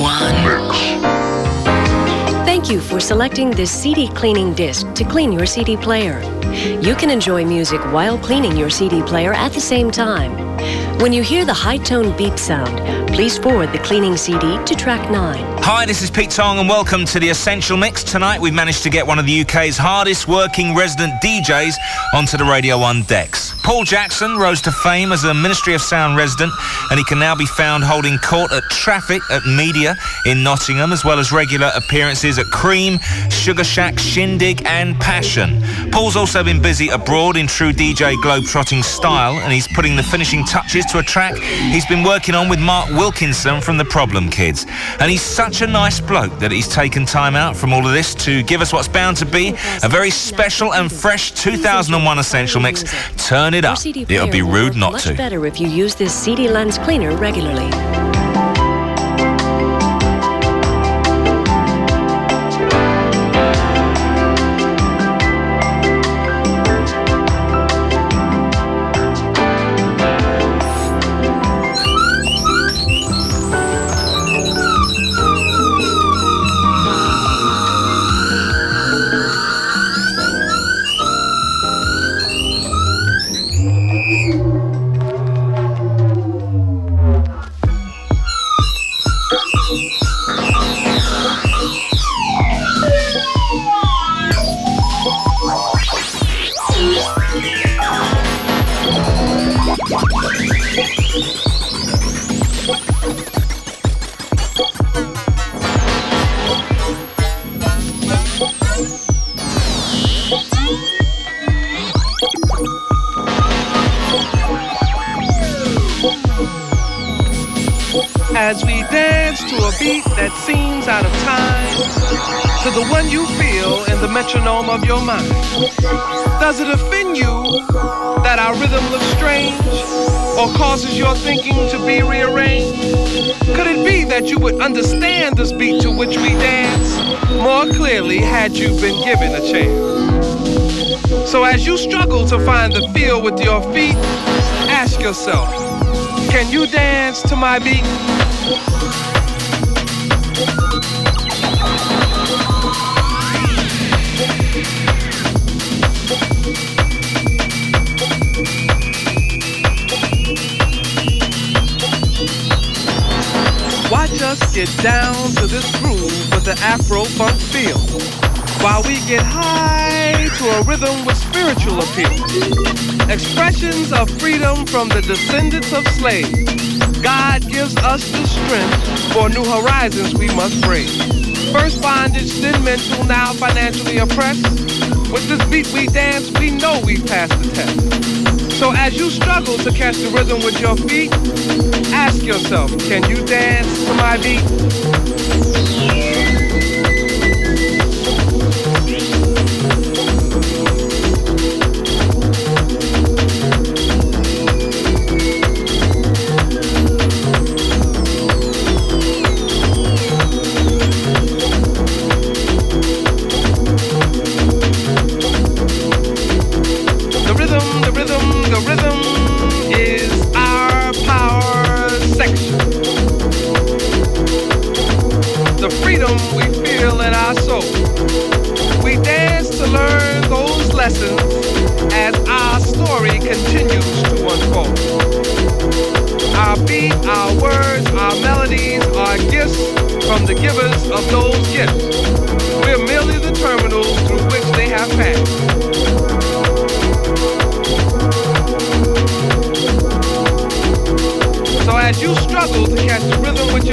1. Thank you for selecting this CD cleaning disc to clean your CD player. You can enjoy music while cleaning your CD player at the same time. When you hear the high tone beep sound, please forward the cleaning CD to track 9. Hi, this is Pete Tong and welcome to the Essential Mix. Tonight we've managed to get one of the UK's hardest working resident DJs onto the Radio 1 decks. Paul Jackson rose to fame as a Ministry of Sound resident and he can now be found holding court at Traffic at Media in Nottingham as well as regular appearances at Cream, Sugar Shack, Shindig and Passion. Paul's also been busy abroad in true DJ globetrotting style and he's putting the finishing touches to a track he's been working on with Mark Wilkinson from the Problem Kids. And he's such a nice bloke that he's taken time out from all of this to give us what's bound to be a very special and fresh 2001 Essential Mix. Turn it up. It'll be rude not to. better if you use this CD lens cleaner regularly. Does it offend you that our rhythm looks strange or causes your thinking to be rearranged? Could it be that you would understand this beat to which we dance more clearly had you been given a chance? So as you struggle to find the feel with your feet, ask yourself, can you dance to my beat? Get down to this groove with the Afro funk feel. While we get high to a rhythm with spiritual appeal. Expressions of freedom from the descendants of slaves. God gives us the strength for new horizons we must brave. First bondage, then mental, now financially oppressed. With this beat we dance, we know we passed the test. So as you struggle to catch the rhythm with your feet, ask yourself, can you dance to my beat?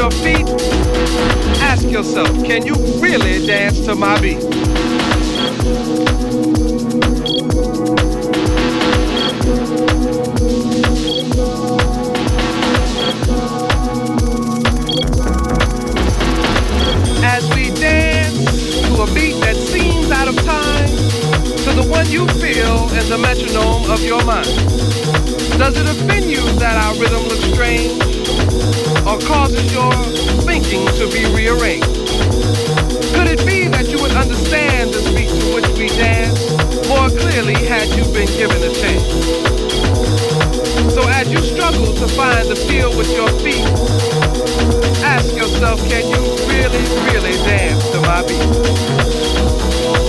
Your feet, ask yourself, can you really dance to my beat? As we dance to a beat that seems out of time, to the one you feel in the metronome of your mind. Does it offend you that our rhythm looks strange causes your thinking to be rearranged? Could it be that you would understand the beat to which we dance more clearly had you been given a chance? So as you struggle struggle to find the feel with your feet, ask yourself, can you really, really dance to my beat?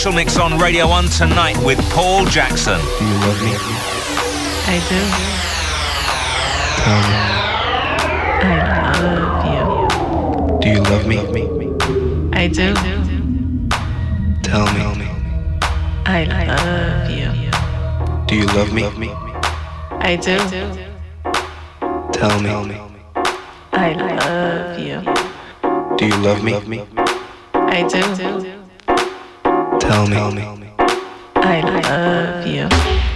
Essential Mix on Radio 1 tonight with Paul Jackson. Do you love me? I do. Tell me. I love you. Do you love me? I do. Tell me. I love you. Do you love me? I do. Tell me. I love you. Do you love me? I do. Tell me. I love you.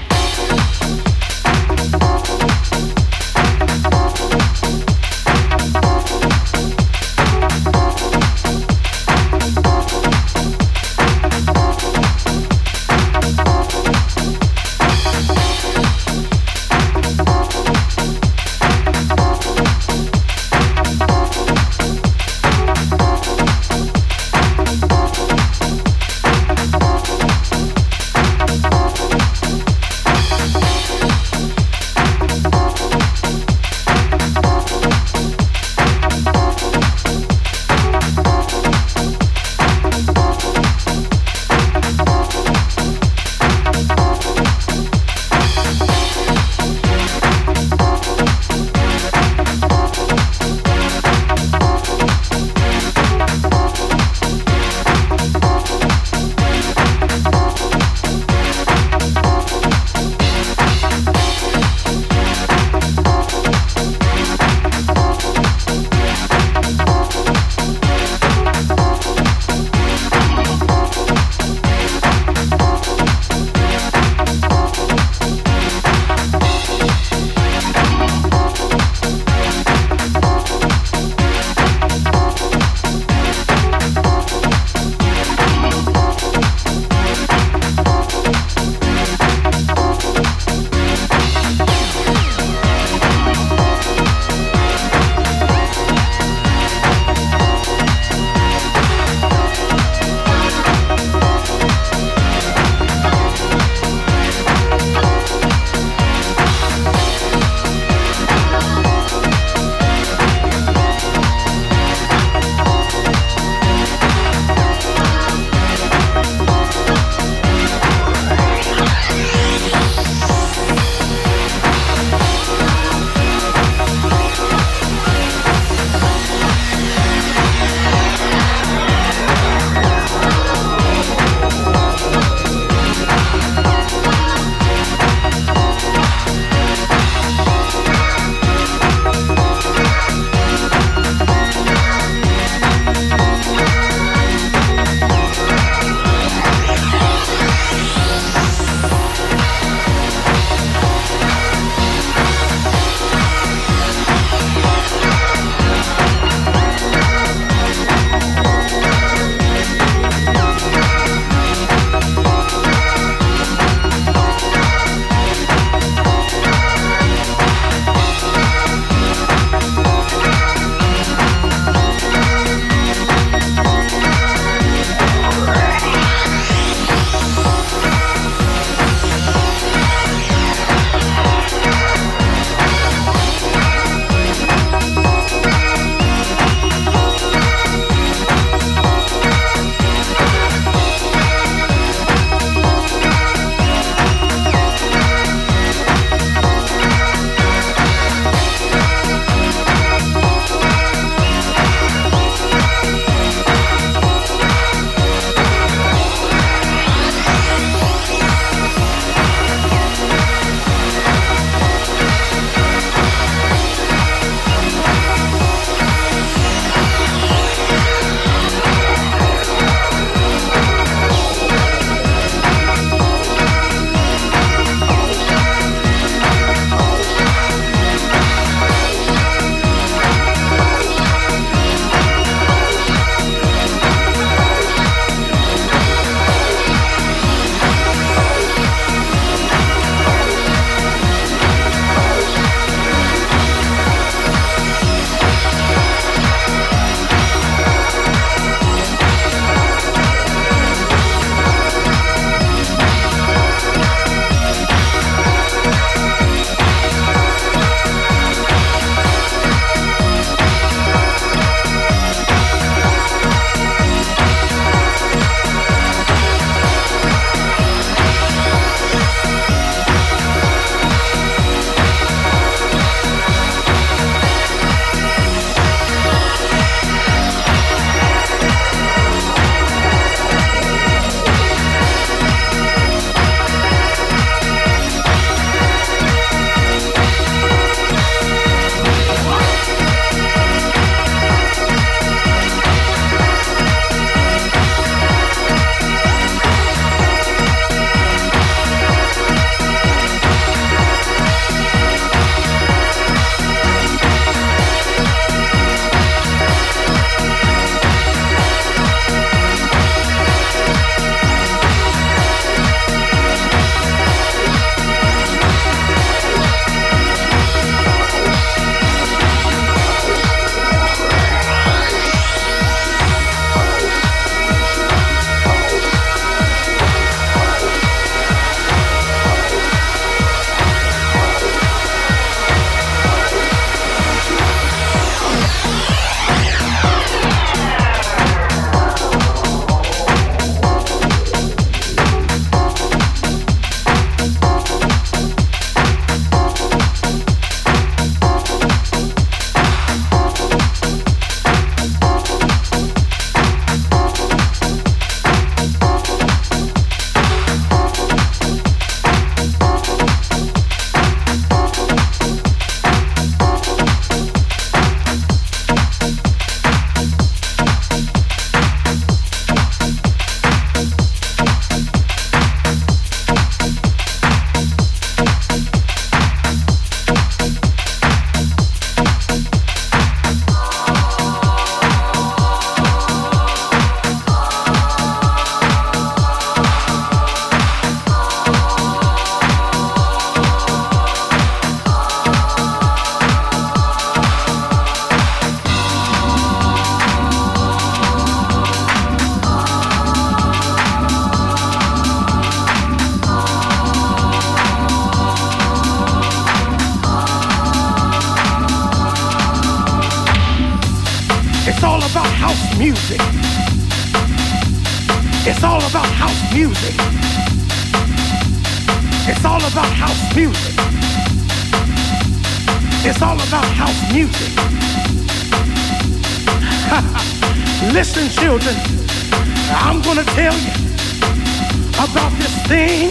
About this thing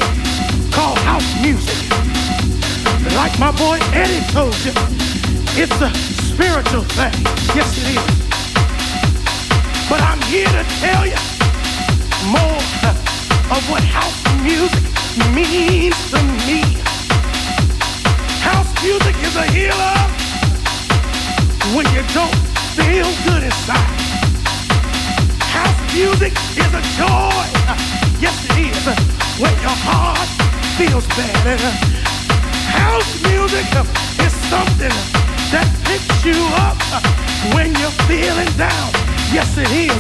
called house music. Like my boy Eddie told you, it's a spiritual thing. Yes, it is. But I'm here to tell you more of what house music means to me. House music is a healer when you don't feel good inside. House music is a joy. Yes, it is. When your heart feels bad. House music is something that picks you up when you're feeling down. Yes, it is.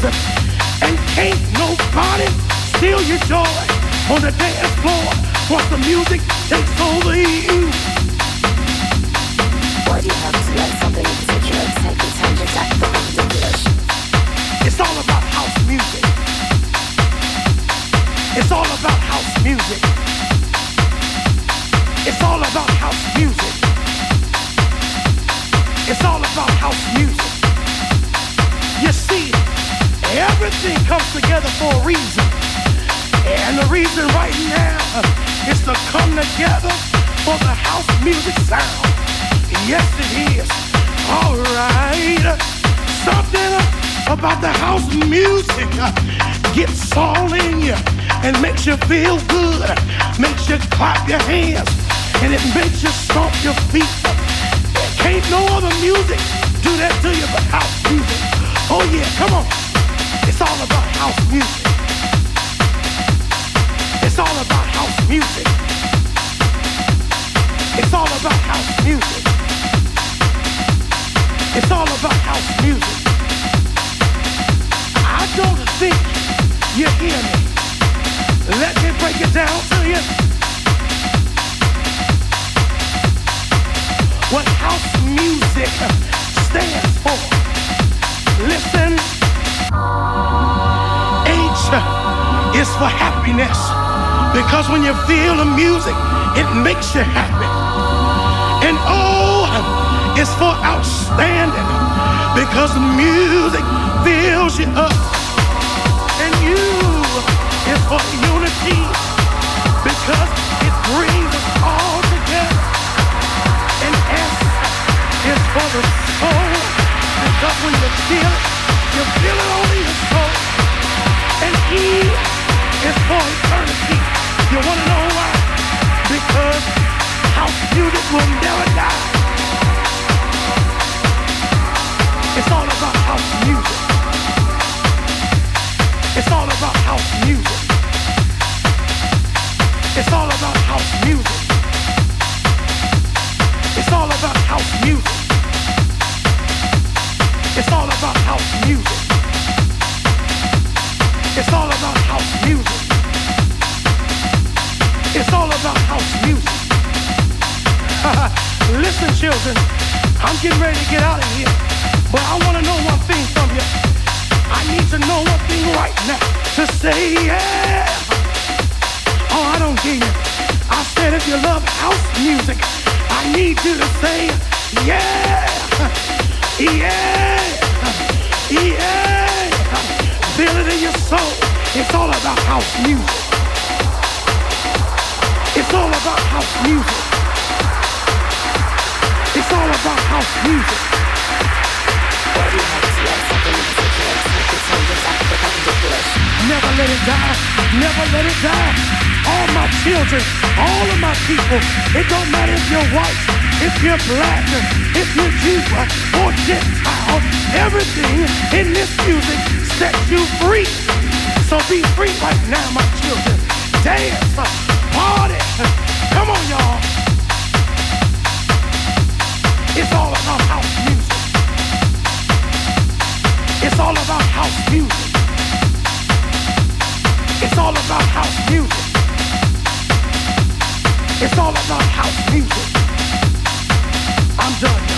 And can't nobody steal your joy on the dance floor once the music takes over you. Or do you have to let something in particular take the time to the? It's all about house music. It's all about house music. It's all about house music. It's all about house music. You see, everything comes together for a reason. And the reason right now is to come together for the house music sound. Yes, it is. All right. Something about the house music gets all in you and makes you feel good. Makes you clap your hands and it makes you stomp your feet. Can't no other music do that to you but house music. Oh yeah, come on. It's all about house music. It's all about house music. It's all about house music. It's all about house music. I don't think you hear me. Let me break it down to you. What house music stands for. Listen. H is for happiness. Because when you feel the music, it makes you happy. And O is for outstanding. Because the music fills you up. And you is for. It's all about house music. It's all about house music. It's all about house music. It's all about house music. It's all about house music. It's all about house music. Listen, children, I'm getting ready to get out of here. But I want to know one thing from you. I need to know one thing right now to say yeah. Oh, I don't hear you. I said if you love house music, I need you to say yeah. Yeah. Yeah. Feel it in your soul. It's all about house music. It's all about house music. It's all about house music. Never let it die. Never let it die. All my children, all of my people, it don't matter if you're white, if you're black, if you're Jew or Gentile, everything in this music sets you free. So be free right now, my children. Dance, party. Come on, y'all. It's all about house music. It's all about house music. It's all about house music. It's all about house music. I'm done,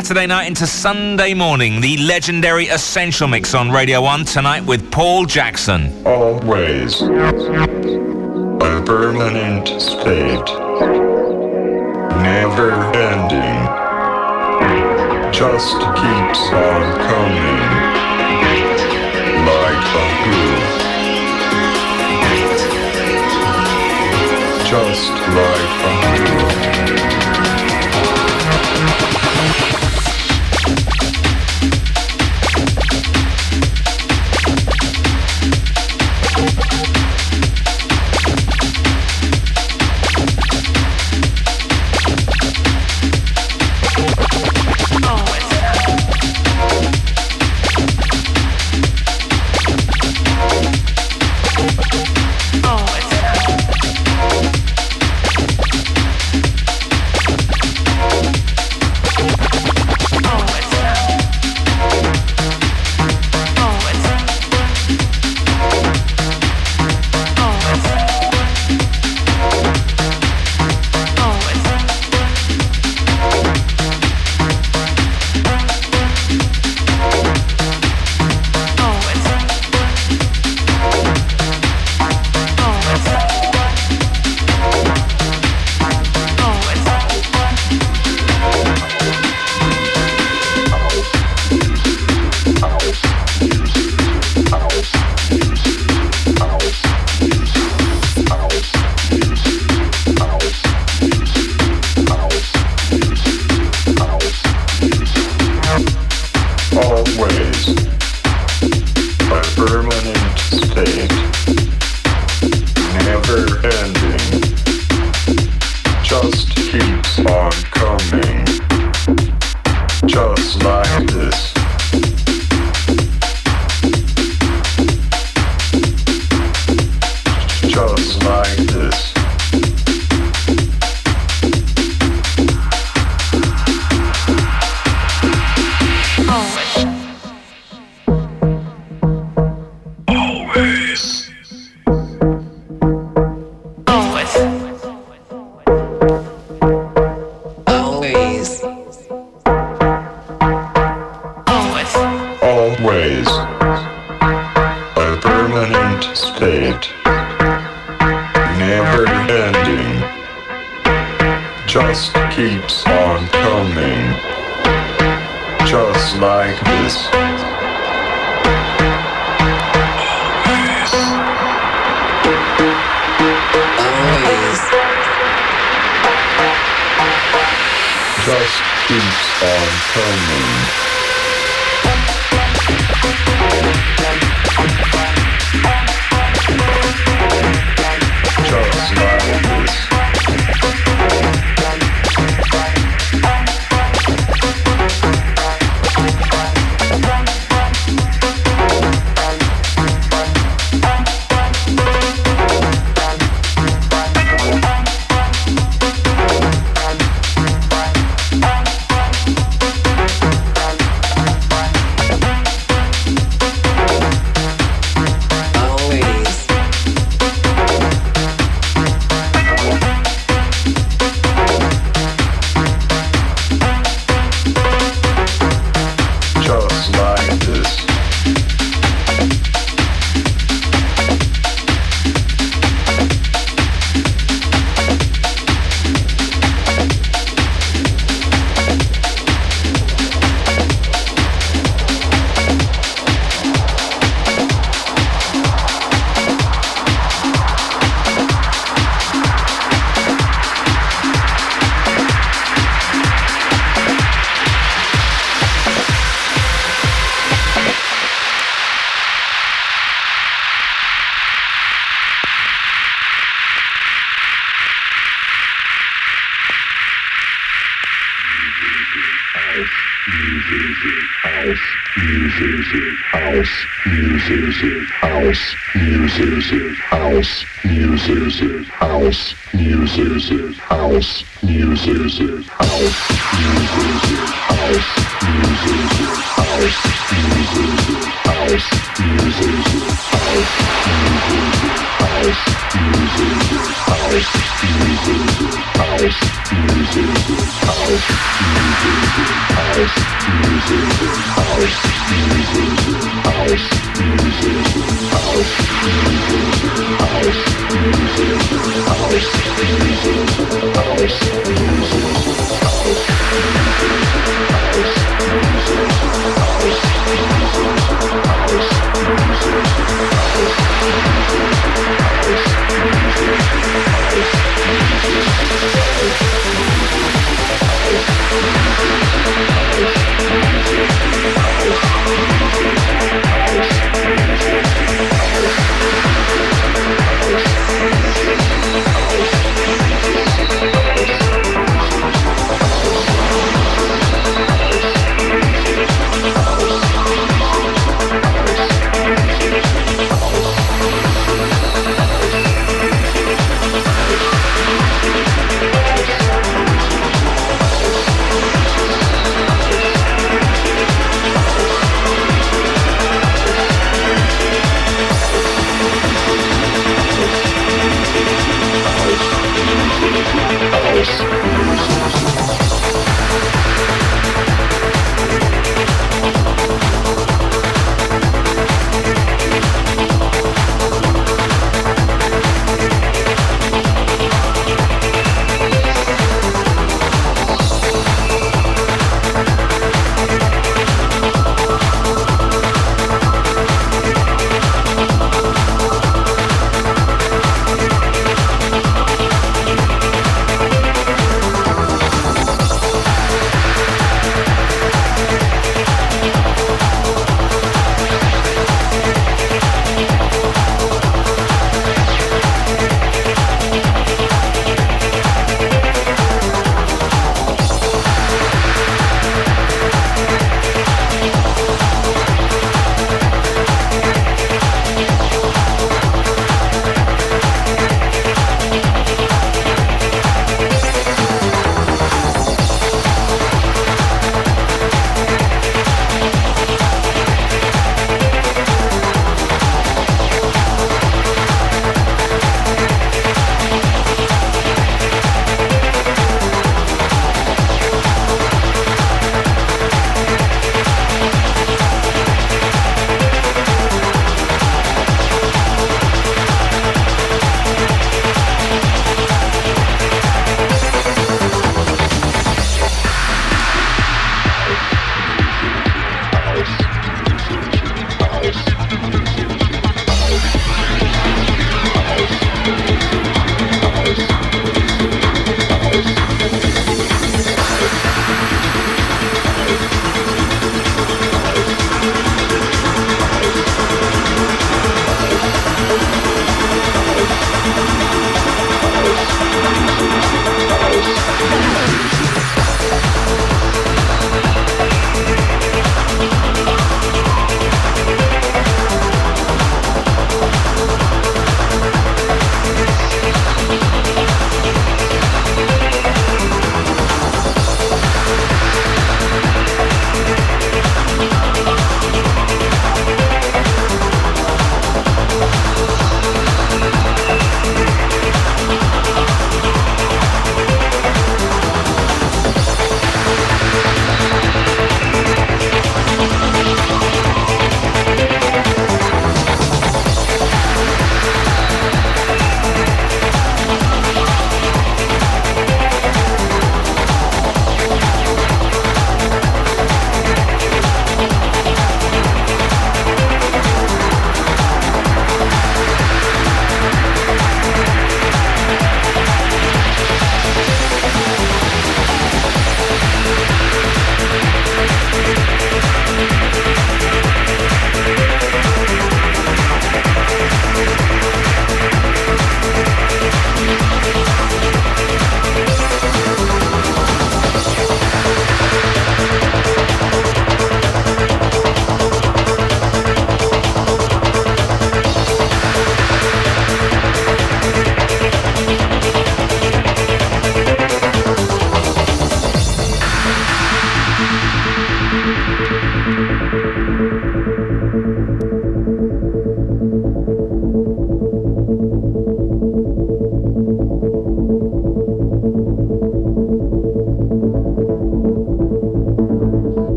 Saturday night into Sunday morning. The legendary Essential Mix on Radio 1 tonight with Paul Jackson. Always. A permanent state. Never ending. Just keeps on coming. Like a groove. Just like a Always. Always. A permanent state. Never ending. Just keeps on coming. Just like this. Keeps on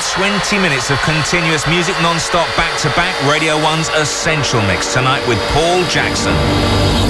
120 minutes of continuous music non-stop back-to-back Radio 1's Essential Mix tonight with Paul Jackson.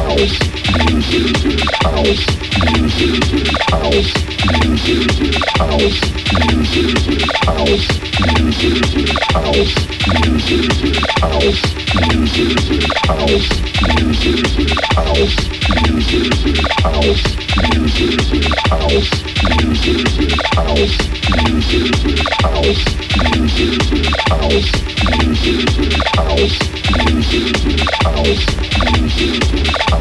House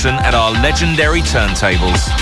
Jackson at our legendary turntables.